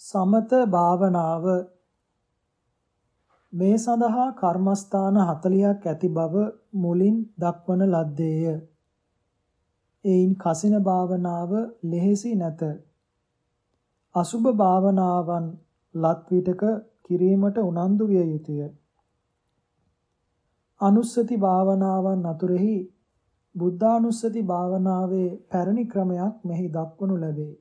සමත භාවනාව මේ සඳහා කර්මස්ථාන 40ක් ඇති බව මුලින් දක්වන ලද්දේය. එයින් කසින භාවනාව ලෙහෙසි නැත. අසුභ භාවනාවන් ලත් විටක කිරීමට උනන්දු විය යුතුය. අනුස්සති භාවනාවන් අතුරෙහි බුද්ධානුස්සති භාවනාවේ පැරණි ක්‍රමයක් මෙහි දක්වනු ලැබේ.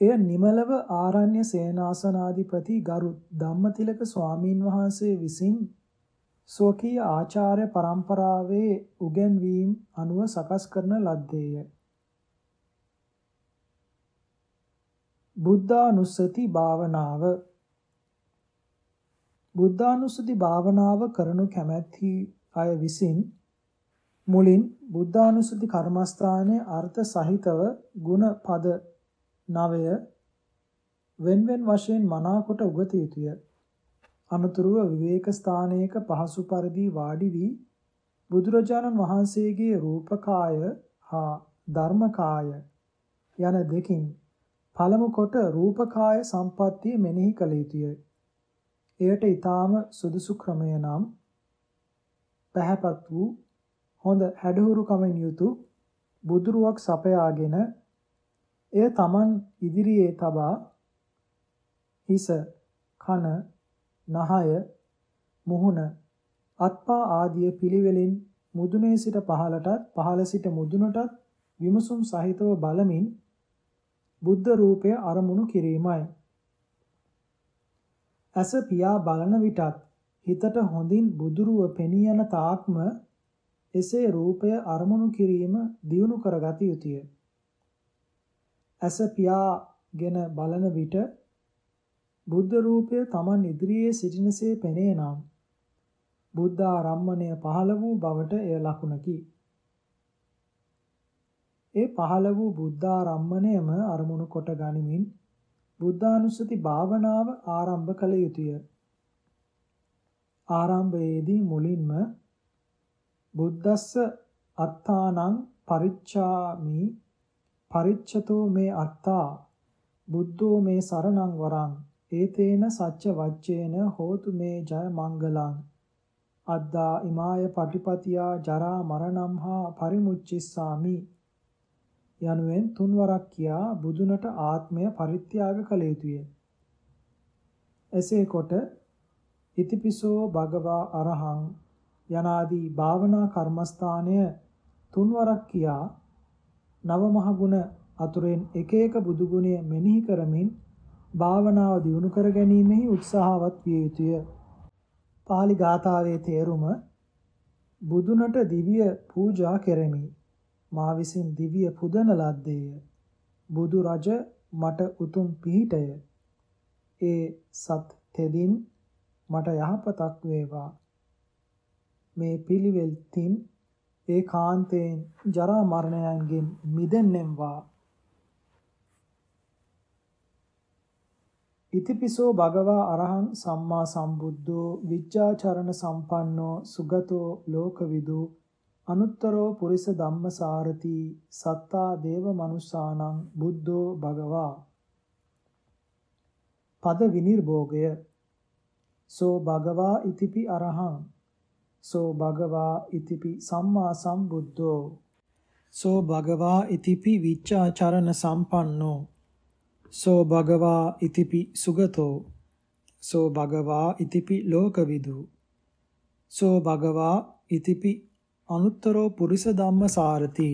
එය නිමලව ආරණ්‍ය සේනාසනාධිපති ගරු ධම්මතිලක ස්වාමීන් වහන්සේ විසින් ස්වකීය ආචාර්ය පරම්පරාවේ උගන්වීම් අනුව සකස් කරන ලද්දේය. බුද්ධානුස්සති භාවනාව බුද්ධානුස්සති භාවනාව කරනු කැමැති අය විසින් මුලින් බුද්ධානුස්සති කර්මස්ථානයේ අර්ථ සහිතව ගුණ පද නවය වෙන්වෙන් වශයෙන් මනාකොට උගත යුතුය. අනතුරුව විවේක ස්ථානයක පහසු පරිදි වාඩි වී බුදුරජාණන් වහන්සේගේ රූපකාය හා ධර්මකාය යන දෙකින් පළමු කොට රූපකාය සම්පත්තිය මෙනෙහි කළ යුතුය. එයට ඊටාම සුදුසු ක්‍රමය නම් පැහැපත් වූ හොඳ හැඩහුරු කමින් යුතු බුදුරුවක් සපයාගෙන එය Taman ඉදිරියේ තබා හිස කන නහය මුහුණ අත්පා ආදිය පිළිවෙලින් මුදුනේ සිට පහළටත් පහළ සිට මුදුනටත් විමසුම් සහිතව බලමින් බුද්ධ රූපය අරමුණු කිරීමයි. ඇස පියා බලන විටත් හිතට හොඳින් බුදුරුව පෙනී යන තාක්ම එසේ රූපය අරමුණු කිරීම දියුණු කරගත යුතුය. ඇස පියාගෙන බලන විට බුද්ධ රූපය Taman ඉදිරියේ සිටිනසේ පෙනේ නම් බුද්ධ ආරම්මණය පහළ වූ බවට එය ලකුණකි. ඒ පහළ වූ බුද්ධ ආරම්මණයම අරමුණු කොට ගනිමින් බුද්ධානුස්සති භාවනාව ආරම්භ කළ යුතුය. ආරම්භයේදී මුලින්ම බුද්දස්ස අත්තානං පරිච්ඡාමි පරිච්ඡතෝ මේ අත්තා බුද්ධෝ මේ සරණං වරං ඒතේන සච්ච වච්චේන හෝතු මේ ජය මංගලං අද්දා ඉමාය පටිපතියා ජරා මරණම් හා පරිමුච්චිස්සාමි යනුවෙන් තුන්වරක් කියා බුදුනට ආත්මය පරිත්‍යාග කළ යුතුය. එසේ කොට ඉතිපිසෝ භගවා අරහං යනාදී භාවනා කර්මස්ථානය තුන්වරක් කියා නව මහ ගුණ අතුරෙන් එක එක බුදු ගුණය මෙනෙහි කරමින් භාවනාව දියුණු කර ගැනීමෙහි උත්සාහවත් විය යුතුය. පාලි ගාථාවේ තේරුම බුදුනට දිව්‍ය පූජා කෙරෙමි. මා විසින් දිව්‍ය පුදන ලද්දේය. බුදු රජ මට උතුම් පිහිටය. ඒ සත් තෙදින් මට යහපතක් වේවා. මේ පිළිවෙල් තින් ඒ කාන්තයෙන් ජරා මරණයන්ගෙන් මිදෙන්නෙම්වා. ඉතිපිසෝ භගවා අරහං සම්මා සම්බුද්ධෝ විජ්ජාචරණ සම්පන්නෝ සුගතෝ ලෝකවිදු අනුත්තරෝ පුරිස ධම්මසාරති සත්තා දේව මනුස්සානං බුද්ධෝ භගවා. පද විනිර්භෝගය. සෝ භගවා ඉතිපි අරහං සෝ භගවා ඉතිපි සම්මා සම්බුද්ධෝ. සෝ භගවා ඉතිපි විච්ඡාචරණ සම්පන්නෝ. සෝ භගවා ඉතිපි සුගතෝ. සෝ භගවා ඉතිපි ලෝකවිදු. සෝ භගවා ඉතිපි අනුත්තරෝ පුරිස ධම්ම සාරති.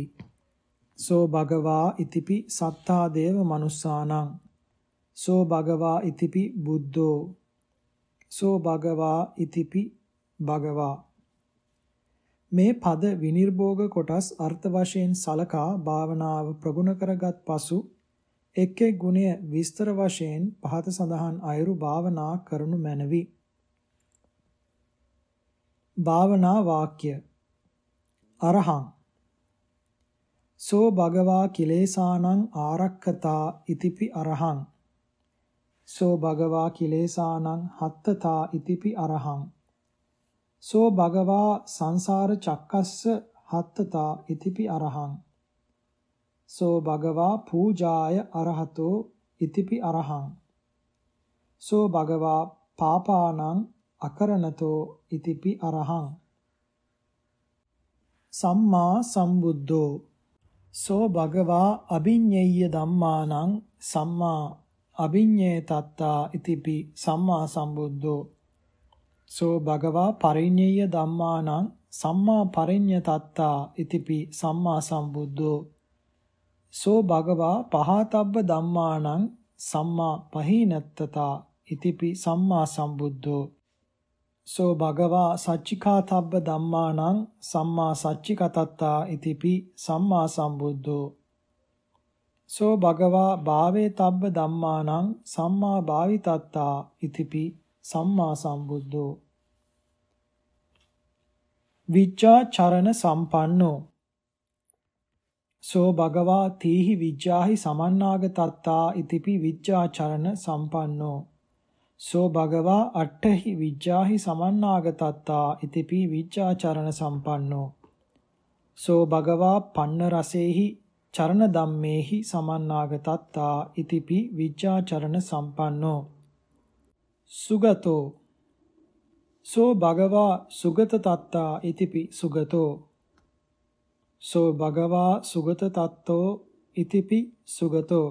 සෝ භගවා ඉතිපි සත්තා දේව මනුස්සානං. සෝ භගවා ඉතිපි බුද්ධෝ. සෝ භගවා ඉතිපි භගවා. මේ පද විනිර්භෝග කොටස් අර්ථ වශයෙන් සලකා භාවනාව ප්‍රගුණ කරගත් පසු එක් එක් ගුණය විස්තර වශයෙන් පහත සඳහන් අයුරු භාවනා කරනු මැනවි. භාවනා වාක්‍ය. අරහං. සෝ භගවා කිලේසානං ආරක්කතා ඉතිපි අරහං. සෝ භගවා කිලේසානං හත්තතා ඉතිපි අරහං. සෝ භගවා සංසාර චක්කස්ස හත්තතා ඉතිපි අරහං. සෝ භගවා පූජාය අරහතෝ ඉතිපි අරහං. සෝ භගවා පාපානං අකරණතෝ ඉතිපි අරහං. සම්මා සම්බුද්ධෝ. සෝ භගවා අභිඤ්ඤේය ධම්මානං සම්මා අභිඤ්ඤේ තත්තා ඉතිපි සම්මා සම්බුද්ධෝ. සෝ භගවා පරිඤ්ඤේය ධම්මානං සම්මා පරිඤ්ඤ තත්තා ඉතිපි සම්මා සම්බුද්ධෝ. සෝ භගවා පහතබ්බ ධම්මානං සම්මා පහීනත්තතා ඉතිපි සම්මා සම්බුද්ධෝ. සෝ භගවා සච්චිකාතබ්බ ධම්මානං සම්මා සච්චිකතත්තා ඉතිපි සම්මා සම්බුද්ධෝ. සෝ භගවා භාවේ තබ්බ ධම්මානං සම්මා භාවිතත්තා ඉතිපි සම්මා සම්බුද්ධෝ. විච්ඡා චරණ සම්පන්නෝ. සෝ භගවා තීහි විජ්ජාහි සමන්නාගතත්තා ඉතිපි විච්ඡා චරණ සම්පන්නෝ. සෝ භගවා අට්ඨහි විජ්ජාහි සමන්නාගතත්තා ඉතිපි විජ්ජාචරණ සම්පන්නෝ. සෝ භගවා පන්න රසේහි චරණ ධම්මේහි සමන්නාගතත්තා ඉතිපි විජ්ජාචරණ සම්පන්නෝ. සුගතෝ. සෝ භගවා සුගත තත්තා ඉතිපි සුගතෝ. සෝ භගවා සුගත තත්තෝ ඉතිපි සුගතෝ.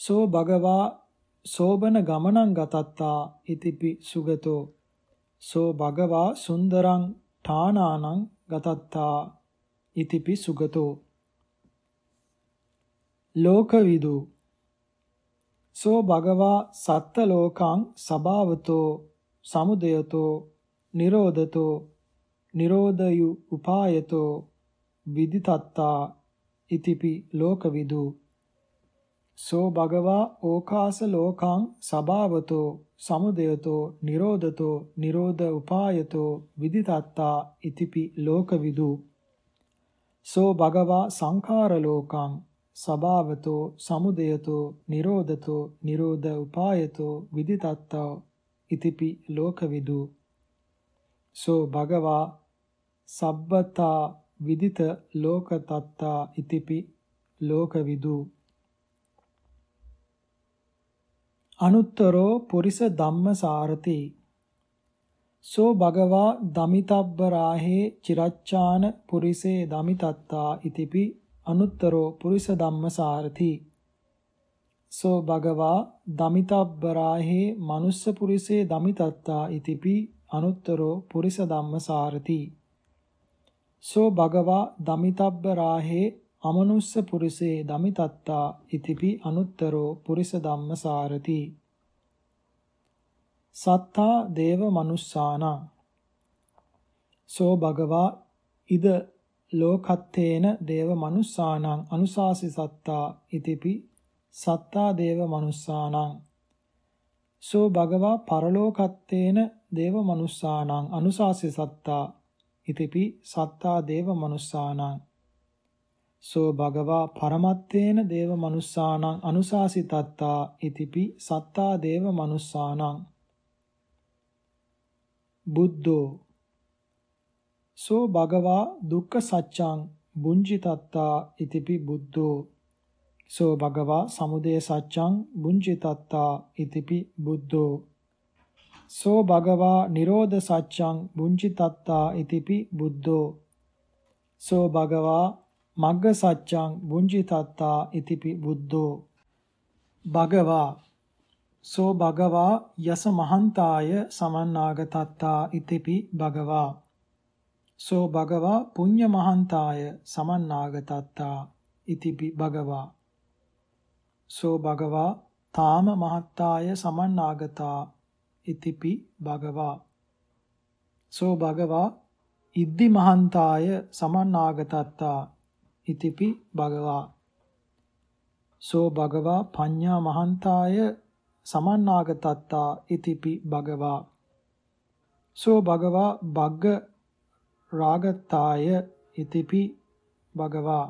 සෝ භගවා සෝබන ගමනං ගතත්තා ඉතිපි සුගතෝ. සෝ භගවා සුන්දරං ඨානානං ගතත්තා ඉතිපි සුගතෝ. ලෝකවිදු සෝ භගවා සත්ත ලෝකං සභාවතෝ සමුදයතෝ නිරෝධතෝ නිරෝධයු උපායතෝ විදිතත්තා ඉතිපි ලෝකවිදු. සෝ භගවා ඕකාස ලෝකං සභාවතෝ සමුදයතෝ නිරෝධතෝ නිරෝධ උපායතෝ විදිතත්තා ඉතිපි ලෝකවිදු. සෝ භගවා සංඛාර ලෝකං සභාවතෝ සමුදයතෝ නිරෝධතෝ නිරෝධ උපායතෝ විදිතත්තා ඉතිපි ලෝකවිදු. සෝ භගවා සබ්බතා විදිත ලෝකතත්තා ඉතිපි ලෝකවිදු. අනුත්තරෝ පුරිස ධම්මසාරති. සෝ භගවා දමිතබ්බරාහේ චිරච්ඡාන පුරිසේ දමිතත්තා ඉතිපි අනුත්තරෝ පුරිස ධම්මසාරති සෝ භගවා දමිතබ්බරාහේ මනුස්ස පුරිසේ දමිතත්තා ඉතිපි අනුත්තරෝ පුරිස ධම්මසාරති සෝ භගවා දමිතබ්බරාහේ අමනුස්ස පුරිසේ දමිතත්තා ඉතිපි අනුත්තරෝ පුරිස ධම්මසාරති සත්තා දේව මනුස්සාන සෝ භගවා ඉද ලෝකත්තේන දේව මනුස්සානං අනුසාසි සත්තා ඉතිපි සත්තා දේව මනුස්සානං. සෝ භගවා පරලෝකත්තේන දේව මනුස්සානං අනුසාසි සත්තා ඉතිපි සත්තා දේව මනුස්සානං. සෝ භගවා පරමත්තේන දේව මනුස්සානං අනුශාසිතත්තා ඉතිපි සත්තා දේව මනුස්සානං. බුද්ධෝ සෝ භගවා දුක්ඛ සත්‍යං බුඤ්ජිතත්තා ඉතිපි බුද්ධෝ. සෝ භගවා සමුදය සත්‍යං බුඤ්ජිතත්තා ඉතිපි බුද්ධෝ. සෝ භගවා නිරෝධ සත්‍යං බුඤ්ජිතත්තා ඉතිපි බුද්ධෝ. සෝ භගවා මග්ග සත්‍යං බුංජිතත්තා ඉතිපි බුද්ධෝ. භගවා සෝ භගවා යස මහන්තාය සමන්නාගතත්තා ඉතිපි භගවා. සෝ භගවා පුඤ්ඤ මහන්තාය සමන්නාගතත්තා ඉතිපි භගවා. සෝ භගවා තාම මහත්තාය සමන්නාගතා ඉතිපි භගවා. සෝ භගවා ඉද්දි මහන්තාය සමන්නාගතත්තා ඉතිපි භගවා. සෝ භගවා පඤ්ඤා මහන්තාය සමන්නාගතත්තා ඉතිපි භගවා. සෝ භගවා බග්ග රාගත්තාය ඉතිපි භගවා.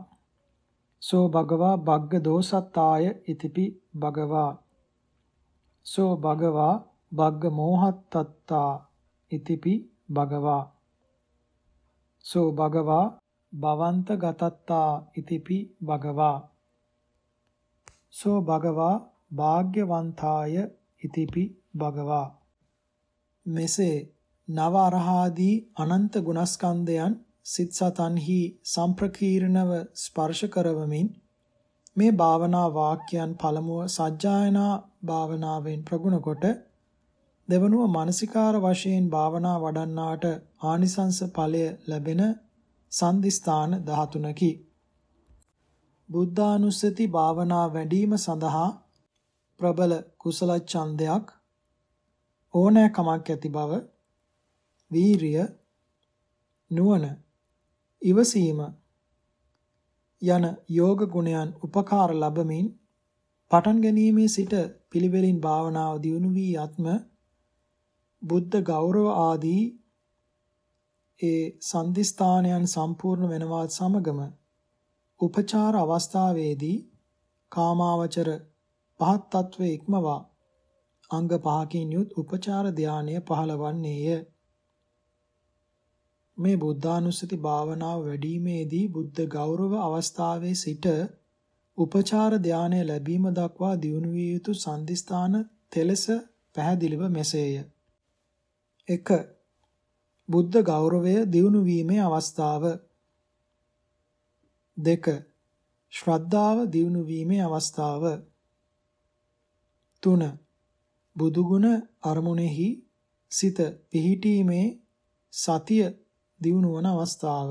සෝ භගවා බග්ග දෝසත්තාය ඉතිපි භගවා. සෝ භගවා බග්ග මෝහත්තත්තා ඉතිපි භගවා. සෝ භගවා භවන්ත ගතත්තා ඉතිපි භගවා. සෝ භගවා භාග්‍යවන්තාය ඉතිපි භගවා. මෙසේ නව අරහාදී අනන්ත ගුණස්කන්ධයන් සිත් සතන්හි සම්ප්‍රකීර්ණව ස්පර්ශ කරවමින් මේ භාවනා වාක්‍යයන් පළමුව සජ්ජායනා භාවනාවෙන් ප්‍රගුණ කොට දෙවනුව මානසිකාර වශයෙන් භාවනා වඩන්නාට ආනිසංස ඵලය ලැබෙන සන්දිස්ථාන 13කි. බුද්ධානුස්සති භාවනා වැඩිම සඳහා ප්‍රබල කුසල ඡන්දයක් ඕනෑකමක් ඇති බව වීරිය නුවණ ඉවසීම යන යෝග ගුණයන් උපකාර ලැබමින් පටන් ගැනීමේ සිට පිළිවෙලින් භාවනාව දියුණු වී යත්ම බුද්ධ ගෞරව ආදී ඒ සම්දිස්ථානයන් සම්පූර්ණ වෙනවත් සමගම උපචාර අවස්ථාවේදී කාමාවචර පහත් තත්වයේ ඉක්මවා අංග පහකින් යුත් උපචාර ධානය පහළවන්නේය මේ බුද්ධානුස්සති භාවනාව වැඩිීමේදී බුද්ධ ගෞරව අවස්ථාවේ සිට උපචාර ධානය ලැබීම දක්වා දියුණු විය යුතු සම්දිස්ථාන තෙලස පැහැදිලිව මෙසේය. 1. බුද්ධ ගෞරවය දියුණු වීමේ අවස්ථාව 2. ශ්‍රද්ධාව දියුණු වීමේ අවස්ථාව 3. බුදුගුණ අරමුණෙහි සිත පිහිටීමේ සතිය දියුණු වන අවස්ථාව.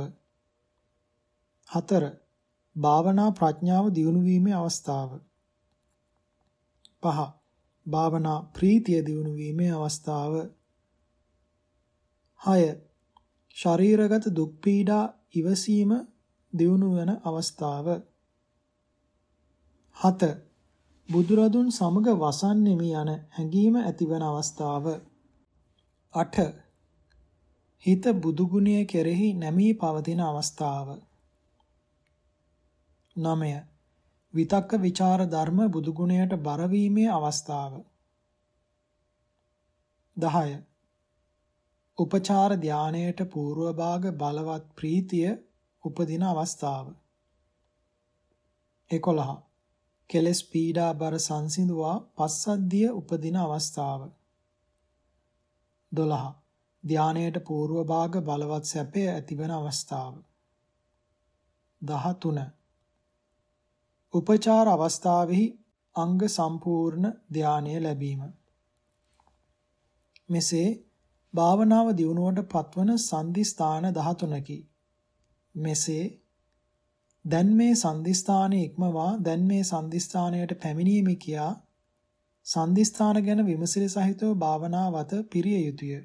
4. භාවනා ප්‍රඥාව දියුණු වීමේ අවස්ථාව. 5. භාවනා ප්‍රීතිය දියුණු වීමේ අවස්ථාව. 6. ශරීරගත දුක් පීඩා ඉවසීම දියුණු වන අවස්ථාව. 7. බුදුරදුන් සමග වසන්නෙමි යන හැඟීම ඇතිවන අවස්ථාව. 8. හිත බුදු ගුණය කෙරෙහි නැමී පවතින අවස්ථාව. 9. විතක්ක ਵਿਚාර ධර්ම බුදු ගුණයට බර වීමේ අවස්ථාව. 10. උපචාර ධානයට పూర్ව භාග බලවත් ප්‍රීතිය උපදින අවස්ථාව. 11. කෙලස් පීඩා බර සංසිඳුවා පස්සද්ධිය උපදින අවස්ථාව. 12. ධානයට పూర్ව භාග බලවත් සැපය ඇතිවන අවස්ථාව. 13 උපචාර අවස්ථාවෙහි අංග සම්පූර්ණ ධානය ලැබීම. මෙසේ භාවනාව දියුණුවට පත්වන සංදිස්ථාන 13කි මෙසේ දැන් මේ සංදිස්ථානයේ ඉක්මවා දැන් මේ සංදිස්ථානයට පැමිණීමේ කියා සංදිස්ථාන ගැන විමසිලි සහිතව භාවනාවත පිරිය යුතුය.